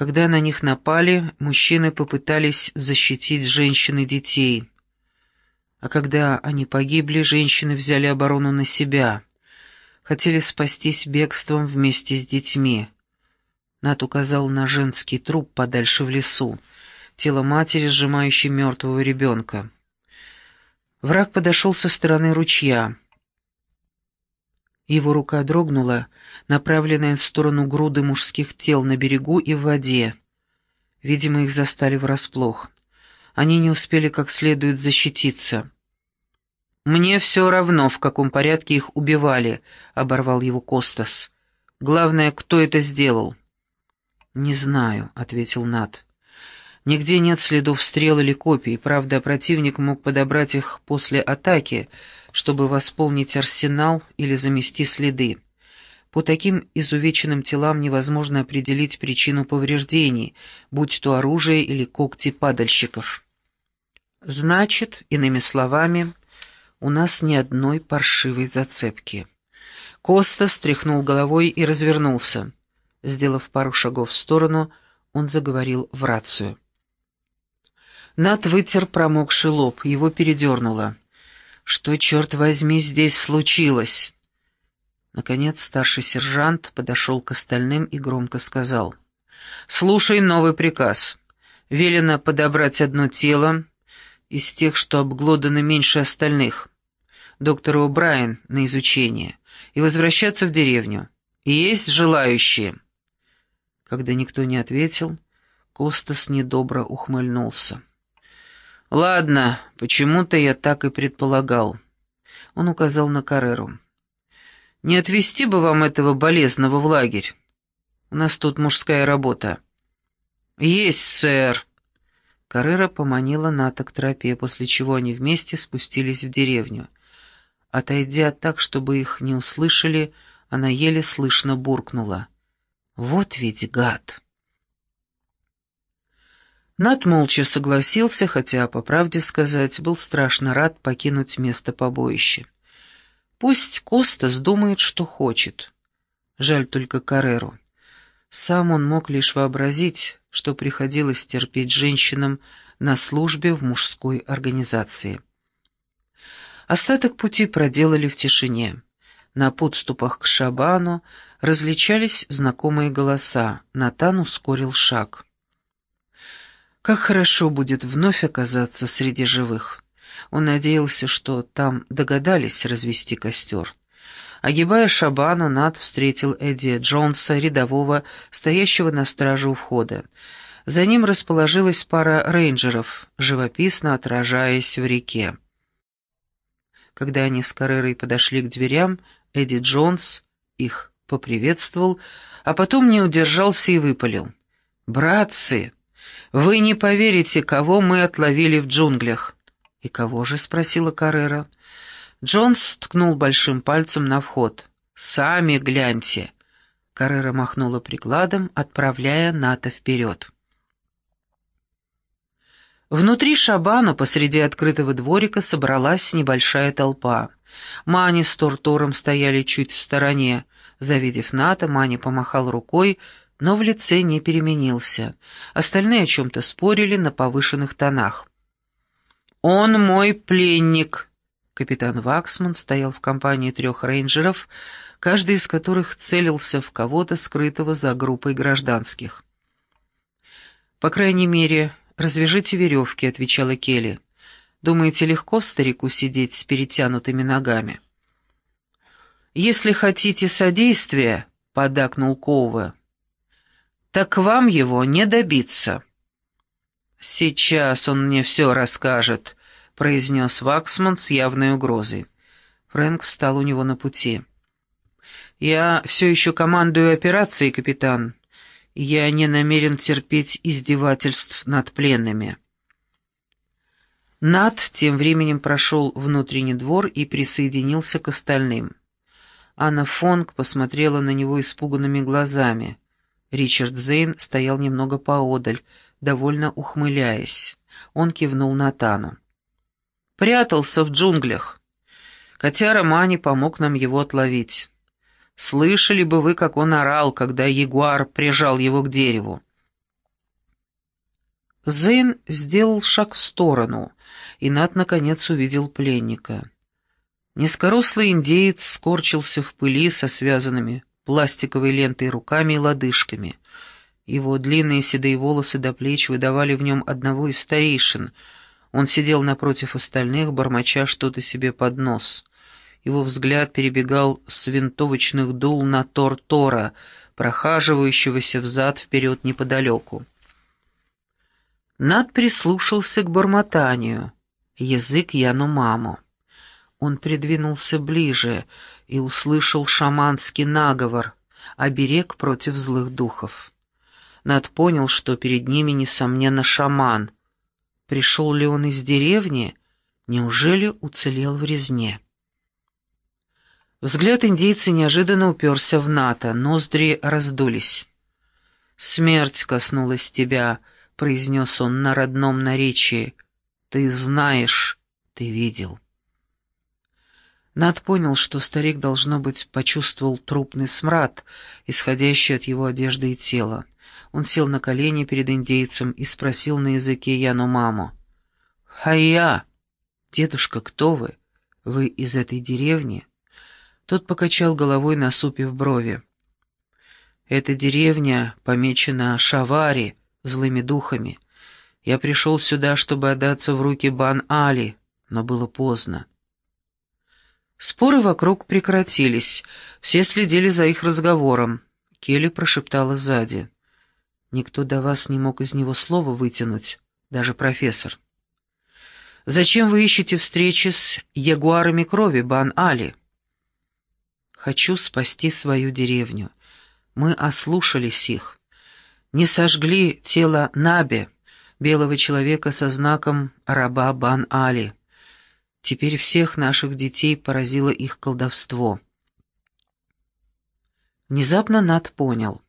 Когда на них напали, мужчины попытались защитить женщин и детей. А когда они погибли, женщины взяли оборону на себя. Хотели спастись бегством вместе с детьми. Нат указал на женский труп подальше в лесу, тело матери, сжимающей мертвого ребенка. Враг подошел со стороны ручья. Его рука дрогнула, направленная в сторону груды мужских тел на берегу и в воде. Видимо, их застали врасплох. Они не успели как следует защититься. «Мне все равно, в каком порядке их убивали», — оборвал его Костас. «Главное, кто это сделал?» «Не знаю», — ответил Нат. «Нигде нет следов стрел или копий. Правда, противник мог подобрать их после атаки, чтобы восполнить арсенал или замести следы. По таким изувеченным телам невозможно определить причину повреждений, будь то оружие или когти падальщиков. Значит, иными словами, у нас ни одной паршивой зацепки. Коста стряхнул головой и развернулся. Сделав пару шагов в сторону, он заговорил в рацию. Над вытер промокший лоб, его передернуло. Что, черт возьми, здесь случилось?» Наконец старший сержант подошел к остальным и громко сказал. «Слушай новый приказ. Велено подобрать одно тело из тех, что обглоданы меньше остальных, доктору О'Брайен на изучение, и возвращаться в деревню. И есть желающие». Когда никто не ответил, Костас недобро ухмыльнулся. «Ладно, почему-то я так и предполагал». Он указал на Кареру. «Не отвезти бы вам этого болезного в лагерь? У нас тут мужская работа». «Есть, сэр!» Каррера поманила Ната к тропе, после чего они вместе спустились в деревню. Отойдя так, чтобы их не услышали, она еле слышно буркнула. «Вот ведь гад!» Над молча согласился, хотя, по правде сказать, был страшно рад покинуть место побоища. Пусть Костас думает, что хочет. Жаль только Кареру. Сам он мог лишь вообразить, что приходилось терпеть женщинам на службе в мужской организации. Остаток пути проделали в тишине. На подступах к Шабану различались знакомые голоса. Натан ускорил шаг. Как хорошо будет вновь оказаться среди живых. Он надеялся, что там догадались развести костер. Огибая шабану, Над встретил Эдди Джонса, рядового, стоящего на страже у входа. За ним расположилась пара рейнджеров, живописно отражаясь в реке. Когда они с Каррерой подошли к дверям, Эдди Джонс их поприветствовал, а потом не удержался и выпалил. «Братцы!» «Вы не поверите, кого мы отловили в джунглях». «И кого же?» — спросила Каррера. Джонс ткнул большим пальцем на вход. «Сами гляньте». Каррера махнула прикладом, отправляя Ната вперед. Внутри шабана посреди открытого дворика собралась небольшая толпа. Мани с Тортором стояли чуть в стороне. Завидев Ната, Мани помахал рукой, но в лице не переменился. Остальные о чем-то спорили на повышенных тонах. «Он мой пленник!» Капитан Ваксман стоял в компании трех рейнджеров, каждый из которых целился в кого-то, скрытого за группой гражданских. «По крайней мере, развяжите веревки», — отвечала Келли. «Думаете, легко старику сидеть с перетянутыми ногами?» «Если хотите содействия», — подакнул Коува, — так вам его не добиться». «Сейчас он мне все расскажет», — произнес Ваксман с явной угрозой. Фрэнк встал у него на пути. «Я все еще командую операцией, капитан. Я не намерен терпеть издевательств над пленными». Над тем временем прошел внутренний двор и присоединился к остальным. Анна Фонг посмотрела на него испуганными глазами. Ричард Зейн стоял немного поодаль, довольно ухмыляясь. Он кивнул Натану. «Прятался в джунглях. Котяра Мани помог нам его отловить. Слышали бы вы, как он орал, когда ягуар прижал его к дереву. Зейн сделал шаг в сторону, и Нат наконец увидел пленника. Низкорослый индеец скорчился в пыли со связанными пластиковой лентой руками и лодыжками. Его длинные седые волосы до плеч выдавали в нем одного из старейшин. Он сидел напротив остальных, бормоча что-то себе под нос. Его взгляд перебегал с винтовочных дул на Тор-Тора, прохаживающегося взад-вперед неподалеку. Над прислушался к бормотанию. Язык Янумаму. Он придвинулся ближе и услышал шаманский наговор, оберег против злых духов. Над понял, что перед ними, несомненно, шаман. Пришел ли он из деревни? Неужели уцелел в резне? Взгляд индейца неожиданно уперся в НАТО, ноздри раздулись. «Смерть коснулась тебя», — произнес он на родном наречии. «Ты знаешь, ты видел». Над понял, что старик, должно быть, почувствовал трупный смрад, исходящий от его одежды и тела. Он сел на колени перед индейцем и спросил на языке Яну маму. «Хая! Дедушка, кто вы? Вы из этой деревни?» Тот покачал головой, насупив брови. «Эта деревня помечена Шавари, злыми духами. Я пришел сюда, чтобы отдаться в руки Бан-Али, но было поздно. Споры вокруг прекратились, все следили за их разговором. Келли прошептала сзади. «Никто до вас не мог из него слова вытянуть, даже профессор». «Зачем вы ищете встречи с ягуарами крови, Бан-Али?» «Хочу спасти свою деревню. Мы ослушались их. Не сожгли тело Наби, белого человека со знаком раба Бан-Али». Теперь всех наших детей поразило их колдовство. Внезапно Нат понял.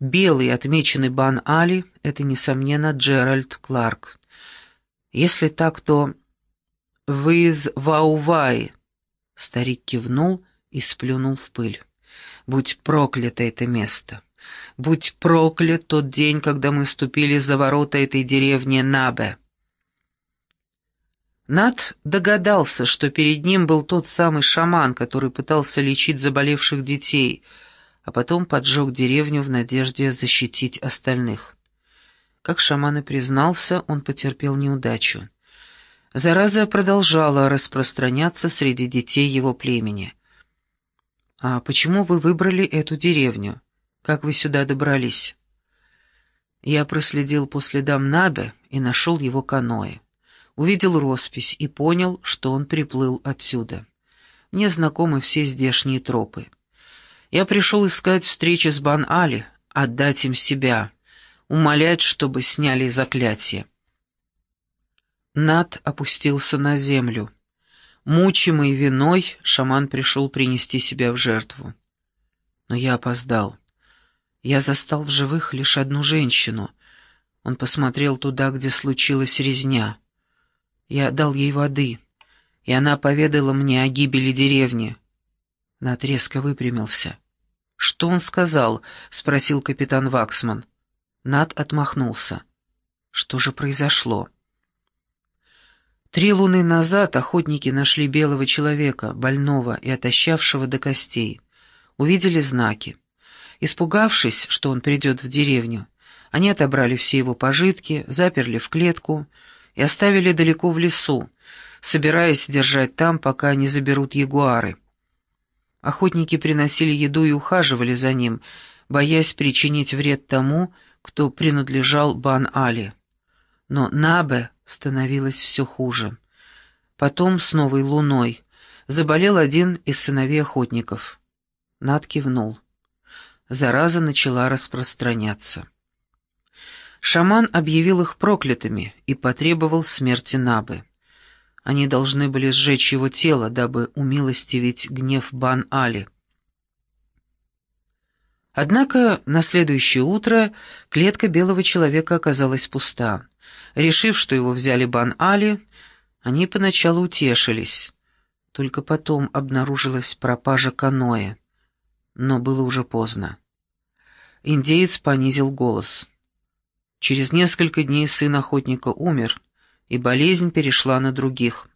Белый, отмеченный Бан Али, — это, несомненно, Джеральд Кларк. Если так, то... «Вы из Вауваи!» Старик кивнул и сплюнул в пыль. «Будь проклято это место! Будь проклят тот день, когда мы ступили за ворота этой деревни Набе!» Над догадался, что перед ним был тот самый шаман, который пытался лечить заболевших детей, а потом поджег деревню в надежде защитить остальных. Как шаман и признался, он потерпел неудачу. Зараза продолжала распространяться среди детей его племени. «А почему вы выбрали эту деревню? Как вы сюда добрались?» Я проследил по следам Набе и нашел его каноэ увидел роспись и понял, что он приплыл отсюда. Мне знакомы все здешние тропы. Я пришел искать встречи с Бан-Али, отдать им себя, умолять, чтобы сняли заклятие. Над опустился на землю. Мучимый виной, шаман пришел принести себя в жертву. Но я опоздал. Я застал в живых лишь одну женщину. Он посмотрел туда, где случилась резня. Я дал ей воды, и она поведала мне о гибели деревни. Нат резко выпрямился. «Что он сказал?» — спросил капитан Ваксман. Нат отмахнулся. «Что же произошло?» Три луны назад охотники нашли белого человека, больного и отощавшего до костей. Увидели знаки. Испугавшись, что он придет в деревню, они отобрали все его пожитки, заперли в клетку и оставили далеко в лесу, собираясь держать там, пока не заберут ягуары. Охотники приносили еду и ухаживали за ним, боясь причинить вред тому, кто принадлежал Бан-Али. Но Набе становилось все хуже. Потом, с новой луной, заболел один из сыновей охотников. Над кивнул. Зараза начала распространяться. Шаман объявил их проклятыми и потребовал смерти Набы. Они должны были сжечь его тело, дабы умилостивить гнев Бан-Али. Однако на следующее утро клетка белого человека оказалась пуста. Решив, что его взяли Бан-Али, они поначалу утешились. Только потом обнаружилась пропажа каноэ. Но было уже поздно. Индеец понизил голос. Через несколько дней сын охотника умер, и болезнь перешла на других.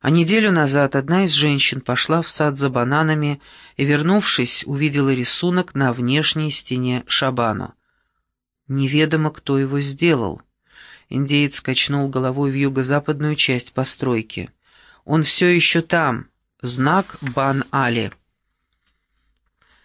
А неделю назад одна из женщин пошла в сад за бананами и, вернувшись, увидела рисунок на внешней стене Шабану. Неведомо, кто его сделал. Индеец качнул головой в юго-западную часть постройки. «Он все еще там. Знак Бан-Али».